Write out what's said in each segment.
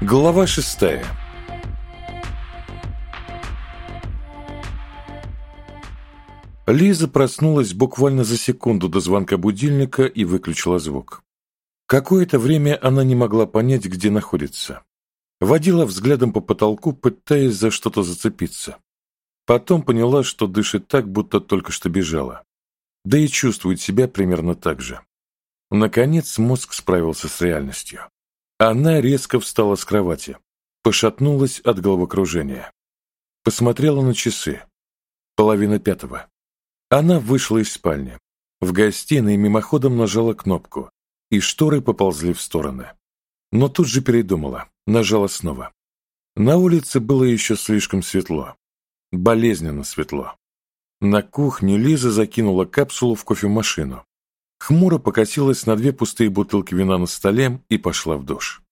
Глава шестая Лиза проснулась буквально за секунду до звонка будильника и выключила звук. Какое-то время она не могла понять, где находится. Водила взглядом по потолку, пытаясь за что-то зацепиться. Потом поняла, что дышит так, будто только что бежала. Да и чувствует себя примерно так же. Наконец мозг справился с реальностью. Она резко встала с кровати, пошатнулась от головокружения. Посмотрела на часы. Половина пятого. Она вышла из спальни. В гостиной мимоходом нажала кнопку, и шторы поползли в стороны. Но тут же передумала, нажала снова. На улице было еще слишком светло болезненно светло. На кухне Лиза закинула капсулу в кофемашину. Хмуро покосилась на две пустые бутылки вина на столе и пошла в душ.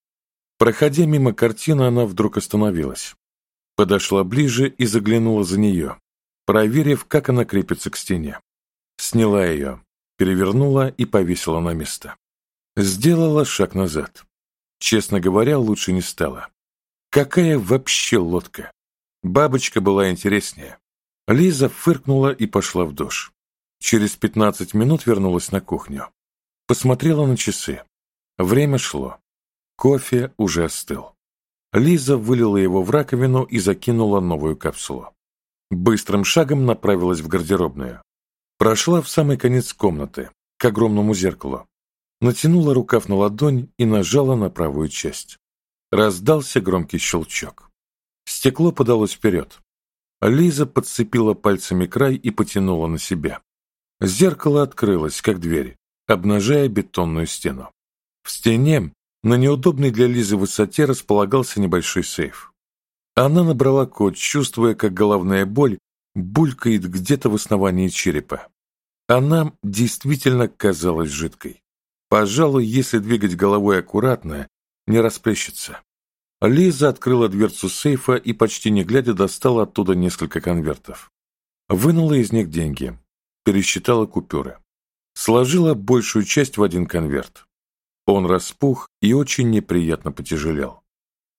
Проходя мимо картины, она вдруг остановилась. Подошла ближе и заглянула за нее, проверив, как она крепится к стене. Сняла ее, перевернула и повесила на место. Сделала шаг назад. Честно говоря, лучше не стало. Какая вообще лодка? Бабочка была интереснее. Лиза фыркнула и пошла в душ. Через пятнадцать минут вернулась на кухню. Посмотрела на часы. Время шло. Кофе уже остыл. Лиза вылила его в раковину и закинула новую капсулу. Быстрым шагом направилась в гардеробную. Прошла в самый конец комнаты, к огромному зеркалу. Натянула рукав на ладонь и нажала на правую часть. Раздался громкий щелчок. Стекло подалось вперед. Лиза подцепила пальцами край и потянула на себя. Зеркало открылось, как дверь, обнажая бетонную стену. В стене, на неудобной для Лизы высоте, располагался небольшой сейф. Она набрала код, чувствуя, как головная боль булькает где-то в основании черепа. Она действительно казалась жидкой. Пожалуй, если двигать головой аккуратно, не расплещется. Лиза открыла дверцу сейфа и, почти не глядя, достала оттуда несколько конвертов. Вынула из них деньги, пересчитала купюры. Сложила большую часть в один конверт. Он распух и очень неприятно потяжелел.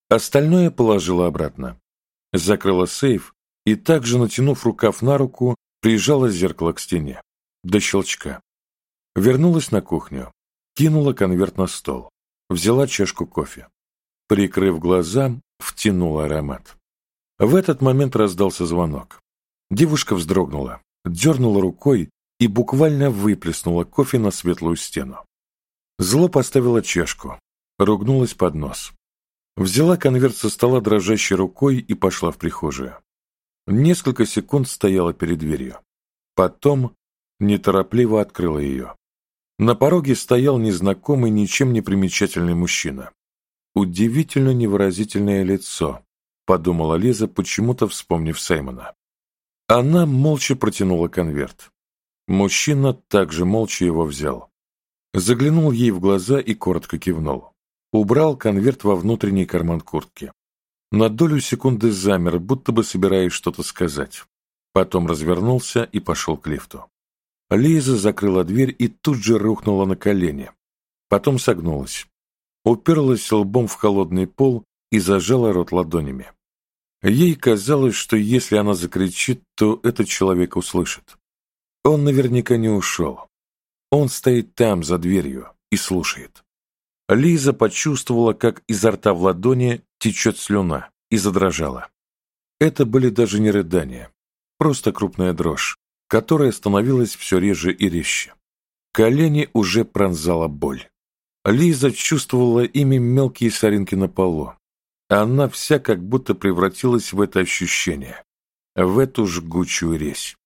Остальное положила обратно. Закрыла сейф и, также натянув рукав на руку, прижала зеркало к стене. До щелчка. Вернулась на кухню, кинула конверт на стол, взяла чашку кофе. Прикрыв глаза, втянул аромат. В этот момент раздался звонок. Девушка вздрогнула, дернула рукой и буквально выплеснула кофе на светлую стену. Зло поставила чашку, ругнулась под нос. Взяла конверт со стола дрожащей рукой и пошла в прихожую. Несколько секунд стояла перед дверью. Потом неторопливо открыла ее. На пороге стоял незнакомый, ничем не примечательный мужчина. Удивительно невыразительное лицо, подумала Лиза, почему-то вспомнив Саймона. Она молча протянула конверт. Мужчина также молча его взял. Заглянул ей в глаза и коротко кивнул. Убрал конверт во внутренний карман куртки. На долю секунды замер, будто бы собираясь что-то сказать. Потом развернулся и пошел к лифту. Лиза закрыла дверь и тут же рухнула на колени. Потом согнулась уперлась лбом в холодный пол и зажала рот ладонями. Ей казалось, что если она закричит, то этот человек услышит. Он наверняка не ушел. Он стоит там, за дверью, и слушает. Лиза почувствовала, как изо рта в ладони течет слюна, и задрожала. Это были даже не рыдания, просто крупная дрожь, которая становилась все реже и резче. Колени уже пронзала боль. Лиза чувствовала ими мелкие соринки на полу. Она вся как будто превратилась в это ощущение, в эту жгучую резь.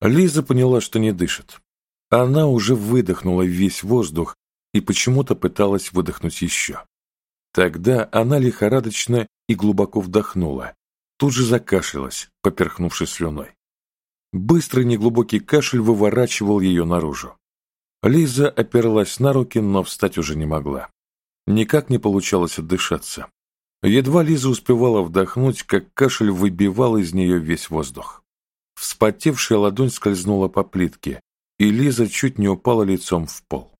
Лиза поняла, что не дышит. Она уже выдохнула весь воздух и почему-то пыталась выдохнуть еще. Тогда она лихорадочно и глубоко вдохнула, тут же закашлялась, поперхнувшись слюной. Быстрый неглубокий кашель выворачивал ее наружу. Лиза оперлась на руки, но встать уже не могла. Никак не получалось отдышаться. Едва Лиза успевала вдохнуть, как кашель выбивал из нее весь воздух. Вспотевшая ладонь скользнула по плитке, и Лиза чуть не упала лицом в пол.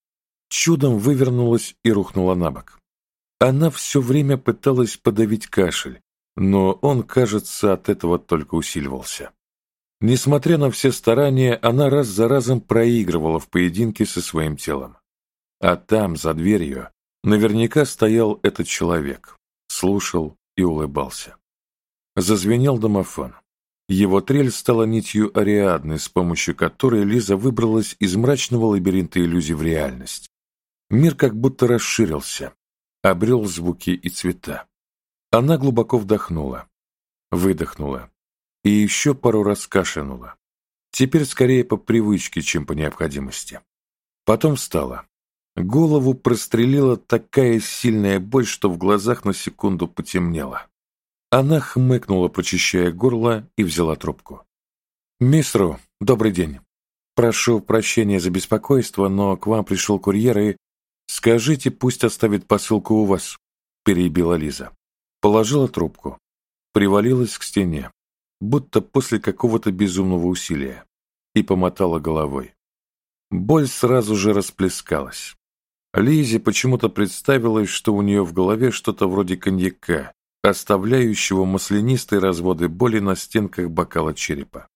Чудом вывернулась и рухнула на бок. Она все время пыталась подавить кашель, но он, кажется, от этого только усиливался. Несмотря на все старания, она раз за разом проигрывала в поединке со своим телом. А там, за дверью, наверняка стоял этот человек, слушал и улыбался. Зазвенел домофон. Его трель стала нитью Ариадны, с помощью которой Лиза выбралась из мрачного лабиринта иллюзий в реальность. Мир как будто расширился, обрел звуки и цвета. Она глубоко вдохнула, выдохнула и еще пару раз кашлянула. Теперь скорее по привычке, чем по необходимости. Потом встала. Голову прострелила такая сильная боль, что в глазах на секунду потемнело. Она хмыкнула, прочищая горло, и взяла трубку. «Мисс Ру, добрый день. Прошу прощения за беспокойство, но к вам пришел курьер и... Скажите, пусть оставит посылку у вас», — перебила Лиза. Положила трубку. Привалилась к стене, будто после какого-то безумного усилия, и помотала головой. Боль сразу же расплескалась. Лизе почему-то представилось, что у нее в голове что-то вроде коньяка, оставляющего маслянистые разводы боли на стенках бокала черепа.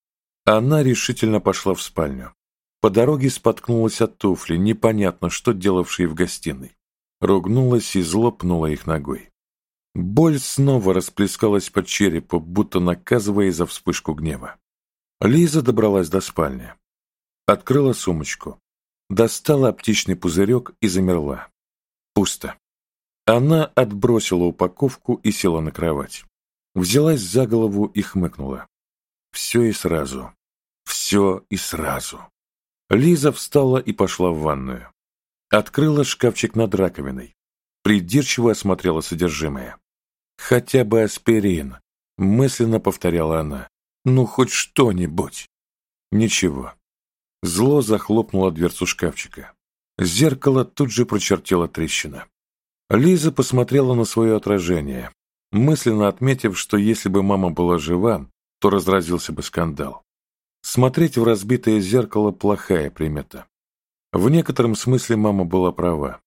Она решительно пошла в спальню. По дороге споткнулась от туфли, непонятно что делавшей в гостиной. Ругнулась и злопнула их ногой. Боль снова расплескалась по черепу, будто наказывая за вспышку гнева. Лиза добралась до спальни. Открыла сумочку. Достала аптечный пузырек и замерла. Пусто. Она отбросила упаковку и села на кровать. Взялась за голову и хмыкнула. Все и сразу. Все и сразу. Лиза встала и пошла в ванную. Открыла шкафчик над раковиной. Придирчиво осмотрела содержимое. «Хотя бы аспирин», — мысленно повторяла она. «Ну, хоть что-нибудь». Ничего. Зло захлопнуло дверцу шкафчика. Зеркало тут же прочертила трещина. Лиза посмотрела на свое отражение, мысленно отметив, что если бы мама была жива, то разразился бы скандал. Смотреть в разбитое зеркало – плохая примета. В некотором смысле мама была права.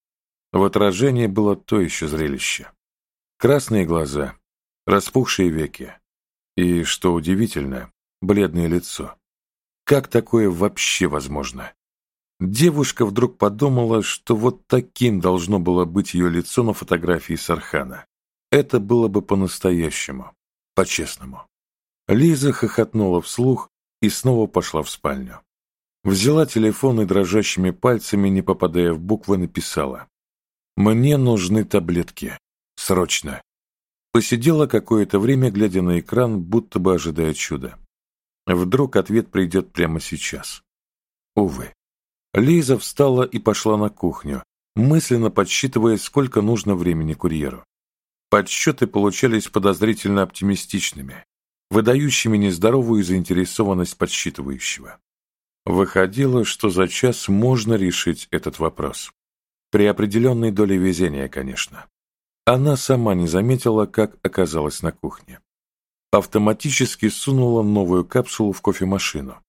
В отражении было то еще зрелище. Красные глаза, распухшие веки и, что удивительно, бледное лицо. Как такое вообще возможно? Девушка вдруг подумала, что вот таким должно было быть ее лицо на фотографии Сархана. Это было бы по-настоящему, по-честному. Лиза хохотнула вслух и снова пошла в спальню. Взяла телефон и дрожащими пальцами, не попадая в буквы, написала. «Мне нужны таблетки. Срочно». Посидела какое-то время, глядя на экран, будто бы ожидая чуда. Вдруг ответ придет прямо сейчас. Увы. Лиза встала и пошла на кухню, мысленно подсчитывая, сколько нужно времени курьеру. Подсчеты получались подозрительно оптимистичными, выдающими нездоровую заинтересованность подсчитывающего. Выходило, что за час можно решить этот вопрос. При определенной доле везения, конечно. Она сама не заметила, как оказалась на кухне. Автоматически сунула новую капсулу в кофемашину,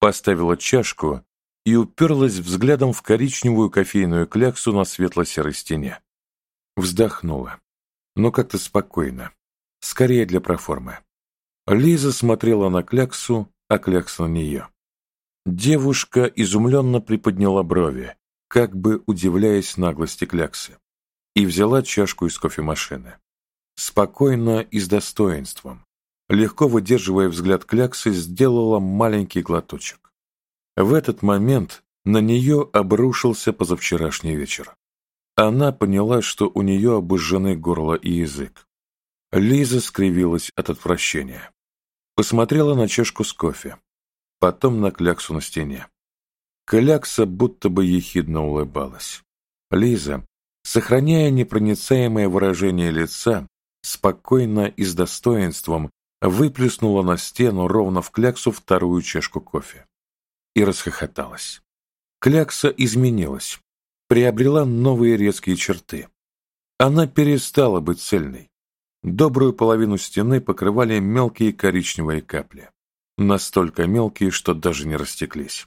поставила чашку и уперлась взглядом в коричневую кофейную кляксу на светло-серой стене. Вздохнула, но как-то спокойно, скорее для проформы. Лиза смотрела на кляксу, а клякса на нее. Девушка изумленно приподняла брови, как бы удивляясь наглости кляксы, и взяла чашку из кофемашины. Спокойно и с достоинством, легко выдерживая взгляд кляксы, сделала маленький глоточек. В этот момент на нее обрушился позавчерашний вечер. Она поняла, что у нее обожжены горло и язык. Лиза скривилась от отвращения. Посмотрела на чашку с кофе, потом на кляксу на стене. Клякса будто бы ехидно улыбалась. Лиза, сохраняя непроницаемое выражение лица, спокойно и с достоинством выплеснула на стену ровно в кляксу вторую чашку кофе и расхохоталась. Клякса изменилась, приобрела новые резкие черты. Она перестала быть цельной. Добрую половину стены покрывали мелкие коричневые капли. Настолько мелкие, что даже не растеклись.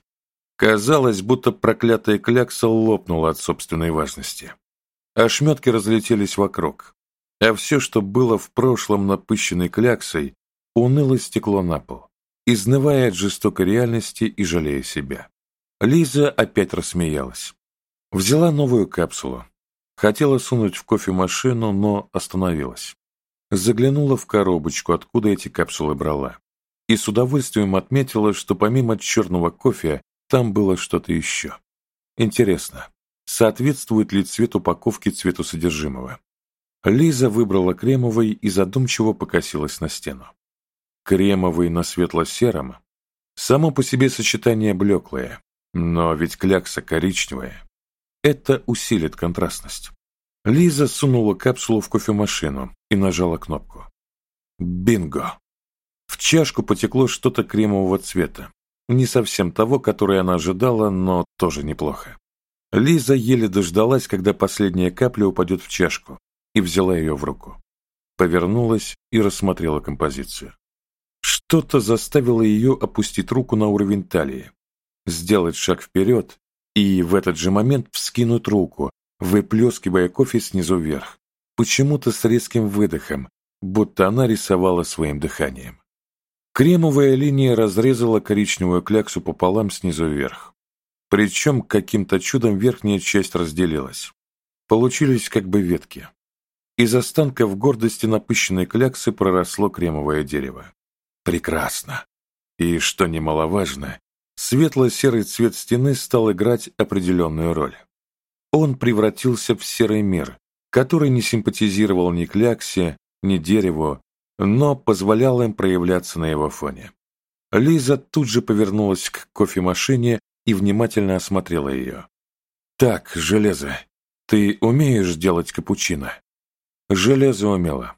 Казалось, будто проклятая клякса лопнула от собственной важности. Ошметки разлетелись вокруг, а все, что было в прошлом напыщенной кляксой, уныло стекло на пол, изнывая от жестокой реальности и жалея себя. Лиза опять рассмеялась. Взяла новую капсулу. Хотела сунуть в кофемашину, но остановилась. Заглянула в коробочку, откуда эти капсулы брала. И с удовольствием отметила, что помимо черного кофе, там было что-то еще. Интересно, соответствует ли цвет упаковки цвету содержимого? Лиза выбрала кремовый и задумчиво покосилась на стену. Кремовый на светло-сером. Само по себе сочетание блеклое, но ведь клякса коричневая. Это усилит контрастность. Лиза сунула капсулу в кофемашину и нажала кнопку. Бинго! В чашку потекло что-то кремового цвета. Не совсем того, которое она ожидала, но тоже неплохо. Лиза еле дождалась, когда последняя капля упадет в чашку, и взяла ее в руку. Повернулась и рассмотрела композицию. Что-то заставило ее опустить руку на уровень талии, сделать шаг вперед и в этот же момент вскинуть руку, выплескивая кофе снизу вверх, почему-то с резким выдохом, будто она рисовала своим дыханием. Кремовая линия разрезала коричневую кляксу пополам снизу вверх. Причем каким-то чудом верхняя часть разделилась. Получились как бы ветки. Из останков гордости напыщенной кляксы проросло кремовое дерево. Прекрасно. И, что немаловажно, светло-серый цвет стены стал играть определенную роль. Он превратился в серый мир, который не симпатизировал ни кляксе, ни дереву, но позволял им проявляться на его фоне. Лиза тут же повернулась к кофемашине и внимательно осмотрела ее. «Так, Железо, ты умеешь делать капучино?» Железо умело.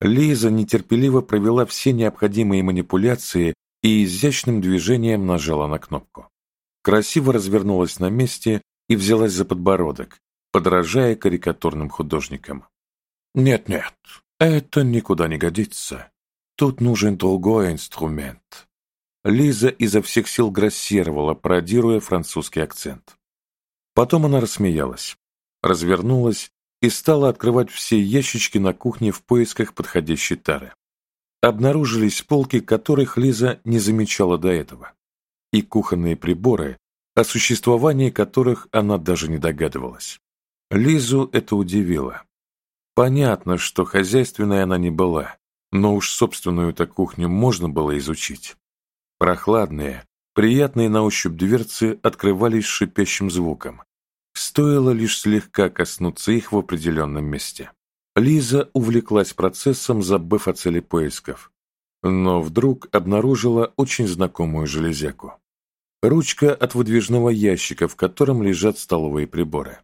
Лиза нетерпеливо провела все необходимые манипуляции и изящным движением нажала на кнопку. Красиво развернулась на месте и взялась за подбородок, подражая карикатурным художникам. «Нет-нет, это никуда не годится. Тут нужен другой инструмент». Лиза изо всех сил грассировала, пародируя французский акцент. Потом она рассмеялась, развернулась и стала открывать все ящички на кухне в поисках подходящей тары. Обнаружились полки, которых Лиза не замечала до этого, и кухонные приборы, о существовании которых она даже не догадывалась. Лизу это удивило. Понятно, что хозяйственной она не была, но уж собственную-то кухню можно было изучить. Прохладные, приятные на ощупь дверцы открывались шипящим звуком, Стоило лишь слегка коснуться их в определенном месте. Лиза увлеклась процессом, забыв о цели поисков. Но вдруг обнаружила очень знакомую железяку. Ручка от выдвижного ящика, в котором лежат столовые приборы.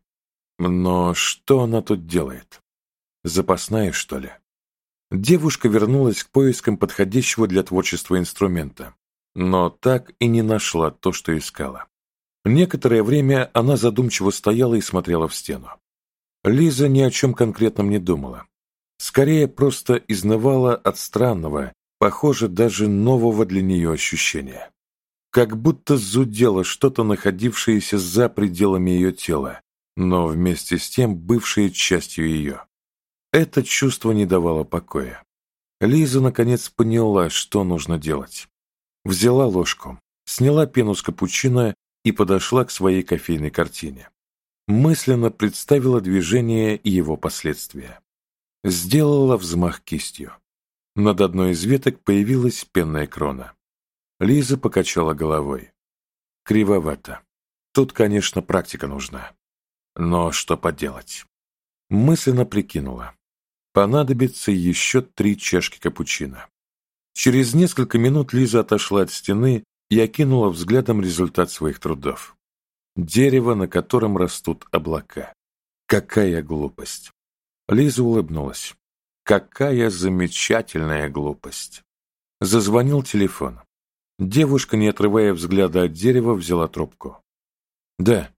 Но что она тут делает? Запасная, что ли? Девушка вернулась к поискам подходящего для творчества инструмента, но так и не нашла то, что искала. Некоторое время она задумчиво стояла и смотрела в стену. Лиза ни о чем конкретном не думала. Скорее, просто изнывала от странного, похоже, даже нового для нее ощущения. Как будто зудело что-то, находившееся за пределами ее тела, но вместе с тем бывшее частью ее. Это чувство не давало покоя. Лиза наконец поняла, что нужно делать. Взяла ложку, сняла пену с капучино и подошла к своей кофейной картине. Мысленно представила движение и его последствия. Сделала взмах кистью. Над одной из веток появилась пенная крона. Лиза покачала головой. Кривовато. Тут, конечно, практика нужна. Но что поделать? Мысленно прикинула. Понадобится еще три чашки капучино. Через несколько минут Лиза отошла от стены и окинула взглядом результат своих трудов. Дерево, на котором растут облака. Какая глупость! Лиза улыбнулась. Какая замечательная глупость! Зазвонил телефон. Девушка, не отрывая взгляда от дерева, взяла трубку. «Да».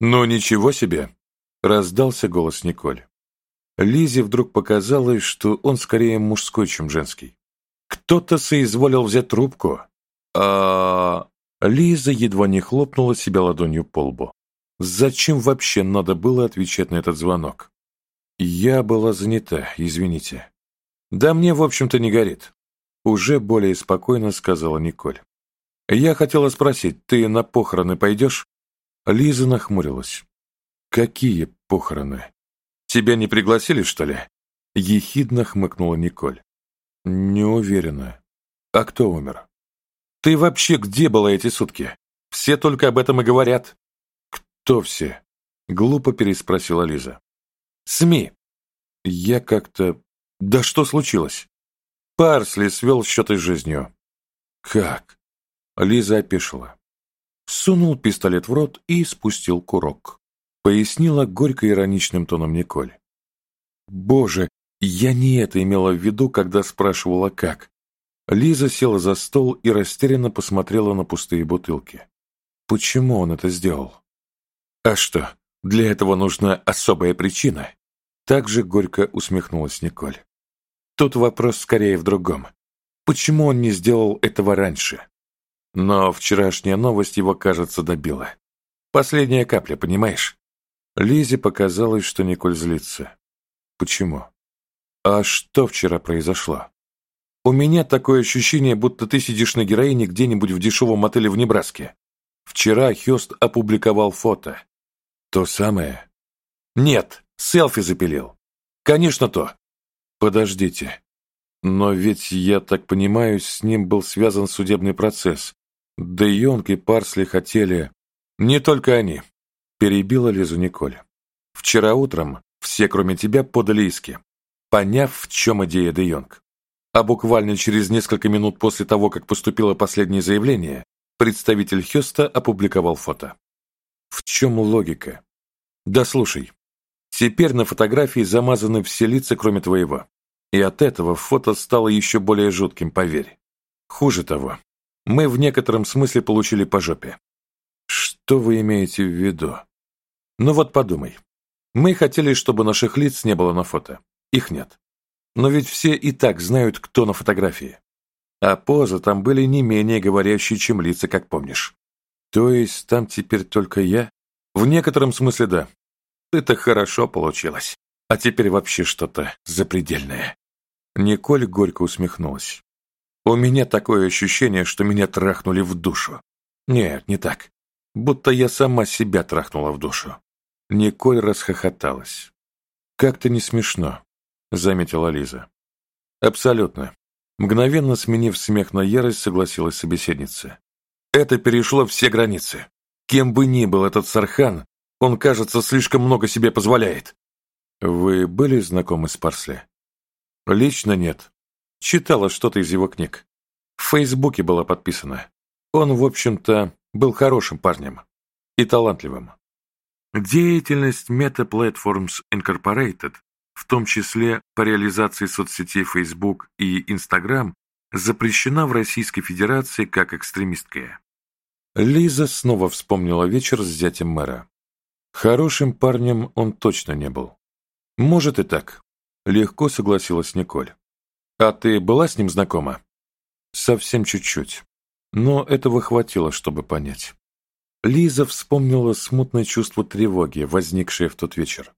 «Ну, ничего себе!» — раздался голос Николь. Лизе вдруг показалось, что он скорее мужской, чем женский. «Кто-то соизволил взять трубку?» А Лиза едва не хлопнула себя ладонью по лбу. Зачем вообще надо было отвечать на этот звонок? Я была занята, извините. Да мне, в общем-то, не горит. Уже более спокойно сказала Николь. Я хотела спросить, ты на похороны пойдешь? Лиза нахмурилась. Какие похороны? Тебя не пригласили, что ли? Ехидно хмыкнула Николь. Не уверена. А кто умер? Ты вообще где была эти сутки? Все только об этом и говорят. Кто все? Глупо переспросила Лиза. СМИ. Я как-то... Да что случилось? Парсли свел счеты с жизнью. Как? Лиза опешила. Сунул пистолет в рот и спустил курок. Пояснила горько-ироничным тоном Николь. Боже, я не это имела в виду, когда спрашивала как. Лиза села за стол и растерянно посмотрела на пустые бутылки. Почему он это сделал? А что, для этого нужна особая причина? Также горько усмехнулась Николь. Тут вопрос скорее в другом. Почему он не сделал этого раньше? Но вчерашняя новость его, кажется, добила. Последняя капля, понимаешь? Лизе показалось, что Николь злится. Почему? А что вчера произошло? У меня такое ощущение, будто ты сидишь на героине где-нибудь в дешевом отеле в Небраске. Вчера Хёст опубликовал фото. То самое? Нет, селфи запилил. Конечно, то. Подождите. Но ведь, я так понимаю, с ним был связан судебный процесс. Да Йонг и Парсли хотели... Не только они. Перебила Лизу Николь. Вчера утром все, кроме тебя, подали иски, поняв, в чем идея Де Йонг. А буквально через несколько минут после того, как поступило последнее заявление, представитель Хёста опубликовал фото. В чем логика? Да слушай, теперь на фотографии замазаны все лица, кроме твоего. И от этого фото стало еще более жутким, поверь. Хуже того, мы в некотором смысле получили по жопе. Что вы имеете в виду? Ну вот подумай. Мы хотели, чтобы наших лиц не было на фото. Их нет. Но ведь все и так знают, кто на фотографии. А позы там были не менее говорящие, чем лица, как помнишь. То есть там теперь только я? В некотором смысле да. Это хорошо получилось. А теперь вообще что-то запредельное. Николь горько усмехнулась. У меня такое ощущение, что меня трахнули в душу. Нет, не так. Будто я сама себя трахнула в душу. Николь расхохоталась. «Как-то не смешно», — заметила Лиза. «Абсолютно». Мгновенно сменив смех на ярость, согласилась собеседница. «Это перешло все границы. Кем бы ни был этот Сархан, он, кажется, слишком много себе позволяет». «Вы были знакомы с Парсли?» «Лично нет. Читала что-то из его книг. В Фейсбуке была подписана. Он, в общем-то, был хорошим парнем. И талантливым. Деятельность Meta Platforms Incorporated, в том числе по реализации соцсетей Facebook и Instagram, запрещена в Российской Федерации как экстремистская. Лиза снова вспомнила вечер с зятем мэра. Хорошим парнем он точно не был. Может и так. Легко согласилась Николь. А ты была с ним знакома? Совсем чуть-чуть. Но этого хватило, чтобы понять. Лиза вспомнила смутное чувство тревоги, возникшее в тот вечер.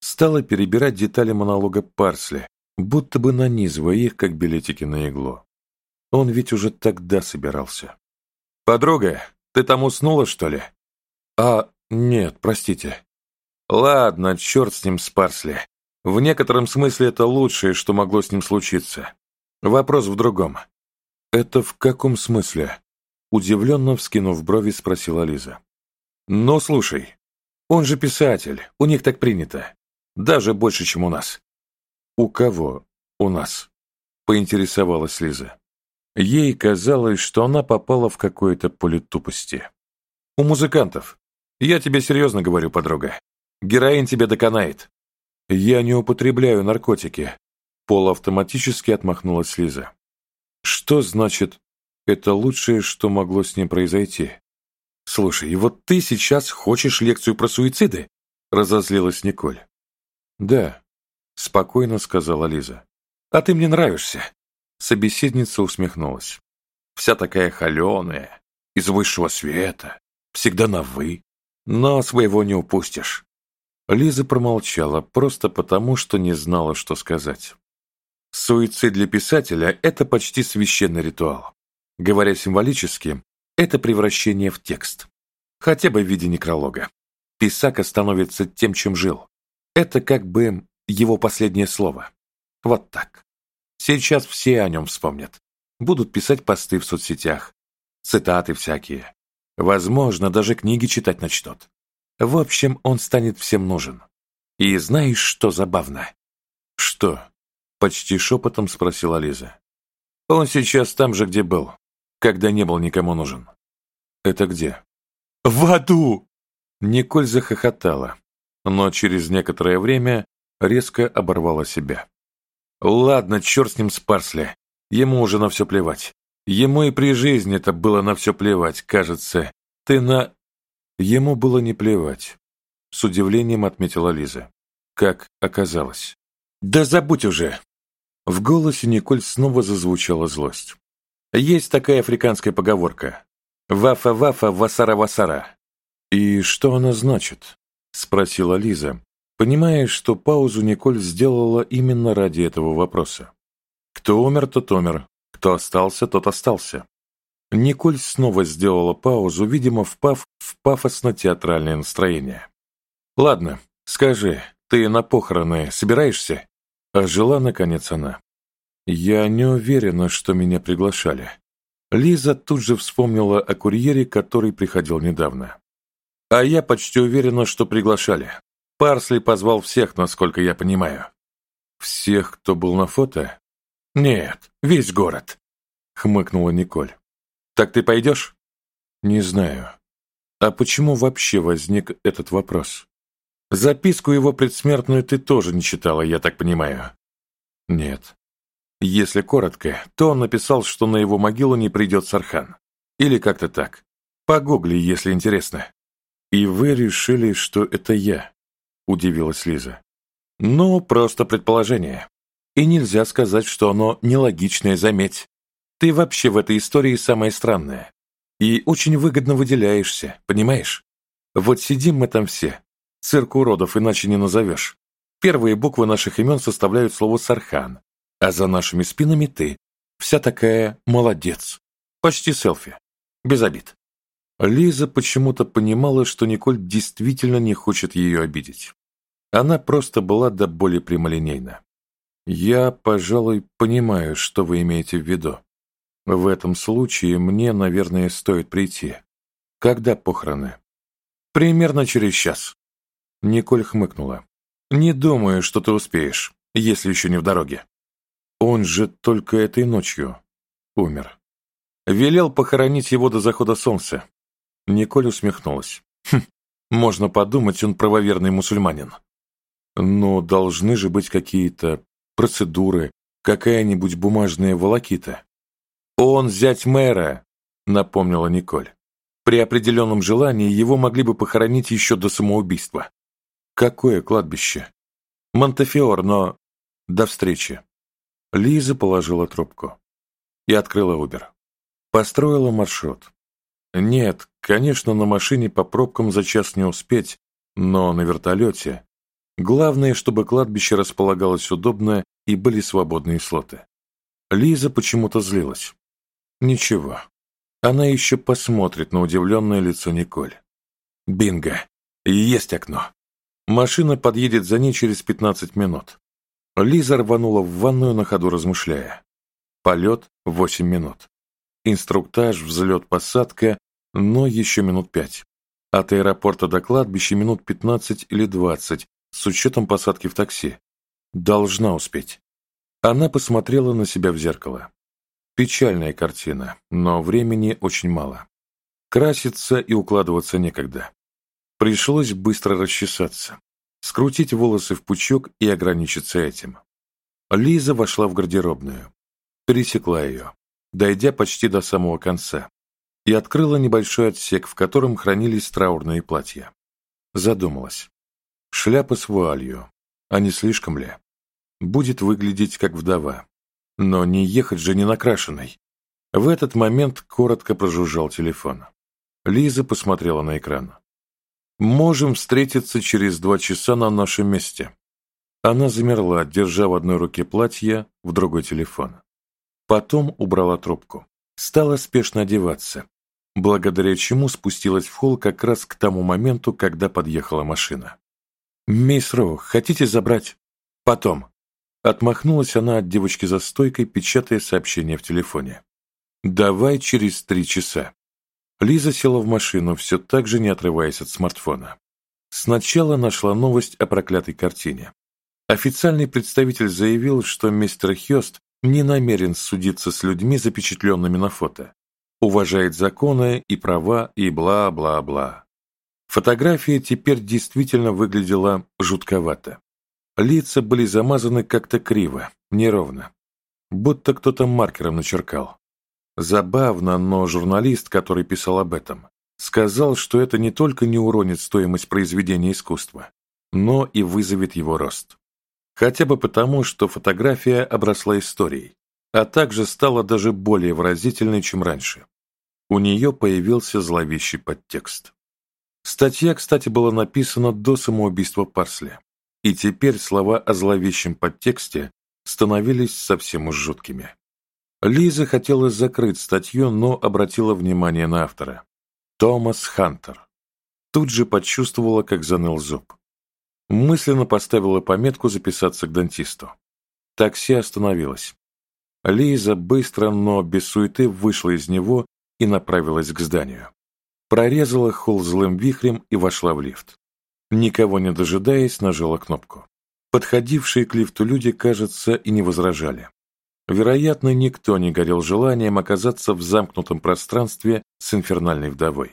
Стала перебирать детали монолога Парсли, будто бы нанизывая их, как билетики на иглу. Он ведь уже тогда собирался. «Подруга, ты там уснула, что ли?» «А, нет, простите». «Ладно, черт с ним, с Парсли. В некотором смысле это лучшее, что могло с ним случиться. Вопрос в другом». «Это в каком смысле?» Удивленно вскинув брови, спросила Лиза. «Ну, слушай, он же писатель, у них так принято. Даже больше, чем у нас». «У кого у нас?» — поинтересовалась Лиза. Ей казалось, что она попала в какое-то поле тупости. «У музыкантов. Я тебе серьезно говорю, подруга. Героин тебе доконает». «Я не употребляю наркотики», — полуавтоматически отмахнулась Лиза. «Что значит это лучшее, что могло с ним произойти. «Слушай, вот ты сейчас хочешь лекцию про суициды?» — разозлилась Николь. «Да», — спокойно сказала Лиза. «А ты мне нравишься». Собеседница усмехнулась. «Вся такая холеная, из высшего света, всегда на «вы», но своего не упустишь». Лиза промолчала, просто потому, что не знала, что сказать. Суицид для писателя – это почти священный ритуал. Говоря символически, это превращение в текст. Хотя бы в виде некролога. Писака становится тем, чем жил. Это как бы его последнее слово. Вот так. Сейчас все о нем вспомнят. Будут писать посты в соцсетях, цитаты всякие. Возможно, даже книги читать начнут. В общем, он станет всем нужен. И знаешь, что забавно? Что? Почти шепотом спросила Лиза. Он сейчас там же, где был, когда не был никому нужен. Это где? В аду! Николь захохотала, но через некоторое время резко оборвала себя. Ладно, черт с ним с Парсли. Ему уже на все плевать. Ему и при жизни это было на все плевать, кажется. Ты на... Ему было не плевать. С удивлением отметила Лиза. Как оказалось. Да забудь уже. В голосе Николь снова зазвучала злость. Есть такая африканская поговорка. «Вафа-вафа, васара-васара». «И что она значит?» — спросила Лиза, понимая, что паузу Николь сделала именно ради этого вопроса. Кто умер, тот умер, кто остался, тот остался. Николь снова сделала паузу, видимо, впав в пафосно-театральное настроение. «Ладно, скажи, ты на похороны собираешься?» Ожила, наконец, она. «Я не уверена, что меня приглашали». Лиза тут же вспомнила о курьере, который приходил недавно. «А я почти уверена, что приглашали. Парсли позвал всех, насколько я понимаю. Всех, кто был на фото? Нет, весь город, хмыкнула Николь. Так ты пойдешь? Не знаю. А почему вообще возник этот вопрос? Записку его предсмертную ты тоже не читала, я так понимаю. Нет. Если коротко, то он написал, что на его могилу не придет Сархан. Или как-то так. Погугли, если интересно. И вы решили, что это я удивилась Лиза. «Ну, просто предположение. И нельзя сказать, что оно нелогичное, заметь. Ты вообще в этой истории самое странное. И очень выгодно выделяешься, понимаешь? Вот сидим мы там все. Цирк уродов иначе не назовешь. Первые буквы наших имен составляют слово «Сархан», а за нашими спинами ты. Вся такая «молодец». Почти селфи. Без обид. Лиза почему-то понимала, что Николь действительно не хочет ее обидеть. Она просто была до боли прямолинейна. «Я, пожалуй, понимаю, что вы имеете в виду. В этом случае мне, наверное, стоит прийти. Когда похороны?» «Примерно через час». Николь хмыкнула. «Не думаю, что ты успеешь, если еще не в дороге. Он же только этой ночью умер. Велел похоронить его до захода солнца». Николь усмехнулась. «Хм, можно подумать, он правоверный мусульманин». Но должны же быть какие-то процедуры, какая-нибудь бумажная волокита. «Он зять мэра», — напомнила Николь. «При определенном желании его могли бы похоронить еще до самоубийства». «Какое кладбище?» «Монтефиор, но...» «До встречи». Лиза положила трубку и открыла Убер. Построила маршрут. Нет, конечно, на машине по пробкам за час не успеть, но на вертолете Главное, чтобы кладбище располагалось удобно и были свободные слоты. Лиза почему-то злилась. Ничего. Она еще посмотрит на удивленное лицо Николь. Бинго. Есть окно. Машина подъедет за ней через 15 минут. Лиза рванула в ванную на ходу размышляя. Полет – 8 минут. Инструктаж, взлет, посадка, но еще минут пять. От аэропорта до кладбища минут 15 или 20, с учетом посадки в такси. Должна успеть. Она посмотрела на себя в зеркало. Печальная картина, но времени очень мало. Краситься и укладываться некогда. Пришлось быстро расчесаться, скрутить волосы в пучок и ограничиться этим. Лиза вошла в гардеробную, пересекла ее, дойдя почти до самого конца, и открыла небольшой отсек, в котором хранились траурные платья. Задумалась. Шляпа с вуалью, а не слишком ли? Будет выглядеть как вдова. Но не ехать же не накрашенной. В этот момент коротко прожужжал телефон. Лиза посмотрела на экран. Можем встретиться через два часа на нашем месте. Она замерла, держа в одной руке платье, в другой телефон. Потом убрала трубку. Стала спешно одеваться, благодаря чему спустилась в холл как раз к тому моменту, когда подъехала машина. «Мисс Роу, хотите забрать?» «Потом». Отмахнулась она от девочки за стойкой, печатая сообщение в телефоне. «Давай через три часа». Лиза села в машину, все так же не отрываясь от смартфона. Сначала нашла новость о проклятой картине. Официальный представитель заявил, что мистер Хёст не намерен судиться с людьми, запечатленными на фото. Уважает законы и права и бла-бла-бла. Фотография теперь действительно выглядела жутковато. Лица были замазаны как-то криво, неровно. Будто кто-то маркером начеркал. Забавно, но журналист, который писал об этом, сказал, что это не только не уронит стоимость произведения искусства, но и вызовет его рост. Хотя бы потому, что фотография обросла историей, а также стала даже более выразительной, чем раньше. У нее появился зловещий подтекст. Статья, кстати, была написана до самоубийства Парсли, и теперь слова о зловещем подтексте становились совсем уж жуткими. Лиза хотела закрыть статью, но обратила внимание на автора. Томас Хантер. Тут же почувствовала, как заныл зуб. Мысленно поставила пометку записаться к дантисту. Такси остановилось. Лиза быстро, но без суеты вышла из него и направилась к зданию. Прорезала холл злым вихрем и вошла в лифт. Никого не дожидаясь, нажала кнопку. Подходившие к лифту люди, кажется, и не возражали. Вероятно, никто не горел желанием оказаться в замкнутом пространстве с инфернальной вдовой.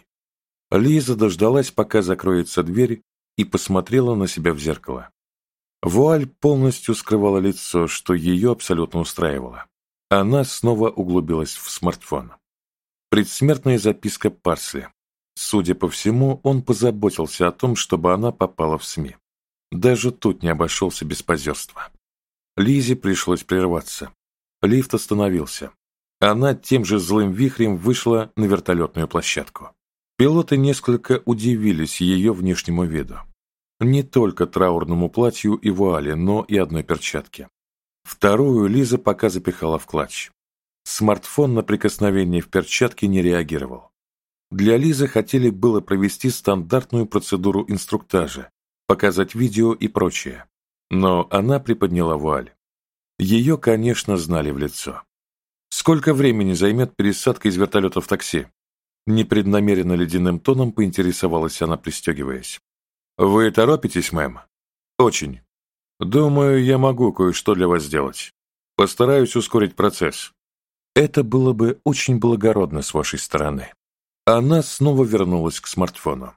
Лиза дождалась, пока закроется дверь, и посмотрела на себя в зеркало. Вуаль полностью скрывала лицо, что ее абсолютно устраивало. Она снова углубилась в смартфон. Предсмертная записка Парсли. Судя по всему, он позаботился о том, чтобы она попала в СМИ. Даже тут не обошелся без позерства. Лизе пришлось прерваться. Лифт остановился. Она тем же злым вихрем вышла на вертолетную площадку. Пилоты несколько удивились ее внешнему виду. Не только траурному платью и вуале, но и одной перчатке. Вторую Лиза пока запихала в клатч. Смартфон на прикосновение в перчатке не реагировал. Для Лизы хотели было провести стандартную процедуру инструктажа, показать видео и прочее. Но она приподняла вуаль. Ее, конечно, знали в лицо. Сколько времени займет пересадка из вертолета в такси? Непреднамеренно ледяным тоном поинтересовалась она, пристегиваясь. «Вы торопитесь, мэм?» «Очень. Думаю, я могу кое-что для вас сделать. Постараюсь ускорить процесс. Это было бы очень благородно с вашей стороны». Она снова вернулась к смартфону.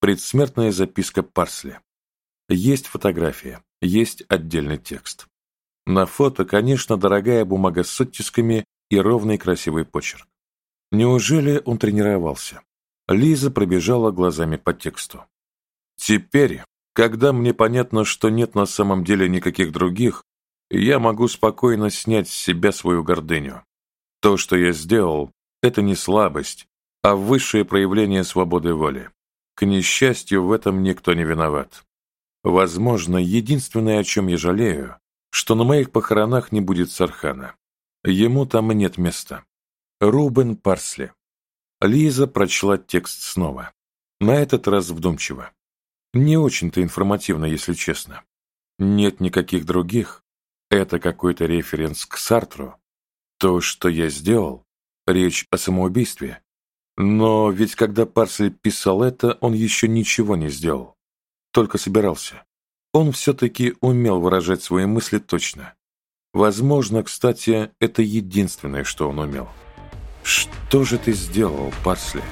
Предсмертная записка Парсли. Есть фотография, есть отдельный текст. На фото, конечно, дорогая бумага с оттисками и ровный красивый почерк. Неужели он тренировался? Лиза пробежала глазами по тексту. Теперь, когда мне понятно, что нет на самом деле никаких других, я могу спокойно снять с себя свою гордыню. То, что я сделал, это не слабость, а высшее проявление свободы воли. К несчастью, в этом никто не виноват. Возможно, единственное, о чем я жалею, что на моих похоронах не будет Сархана. Ему там нет места. Рубен Парсли. Лиза прочла текст снова. На этот раз вдумчиво. Не очень-то информативно, если честно. Нет никаких других. Это какой-то референс к Сартру. То, что я сделал, речь о самоубийстве. Но ведь когда Парсли писал это, он еще ничего не сделал. Только собирался. Он все-таки умел выражать свои мысли точно. Возможно, кстати, это единственное, что он умел. «Что же ты сделал, Парсли?»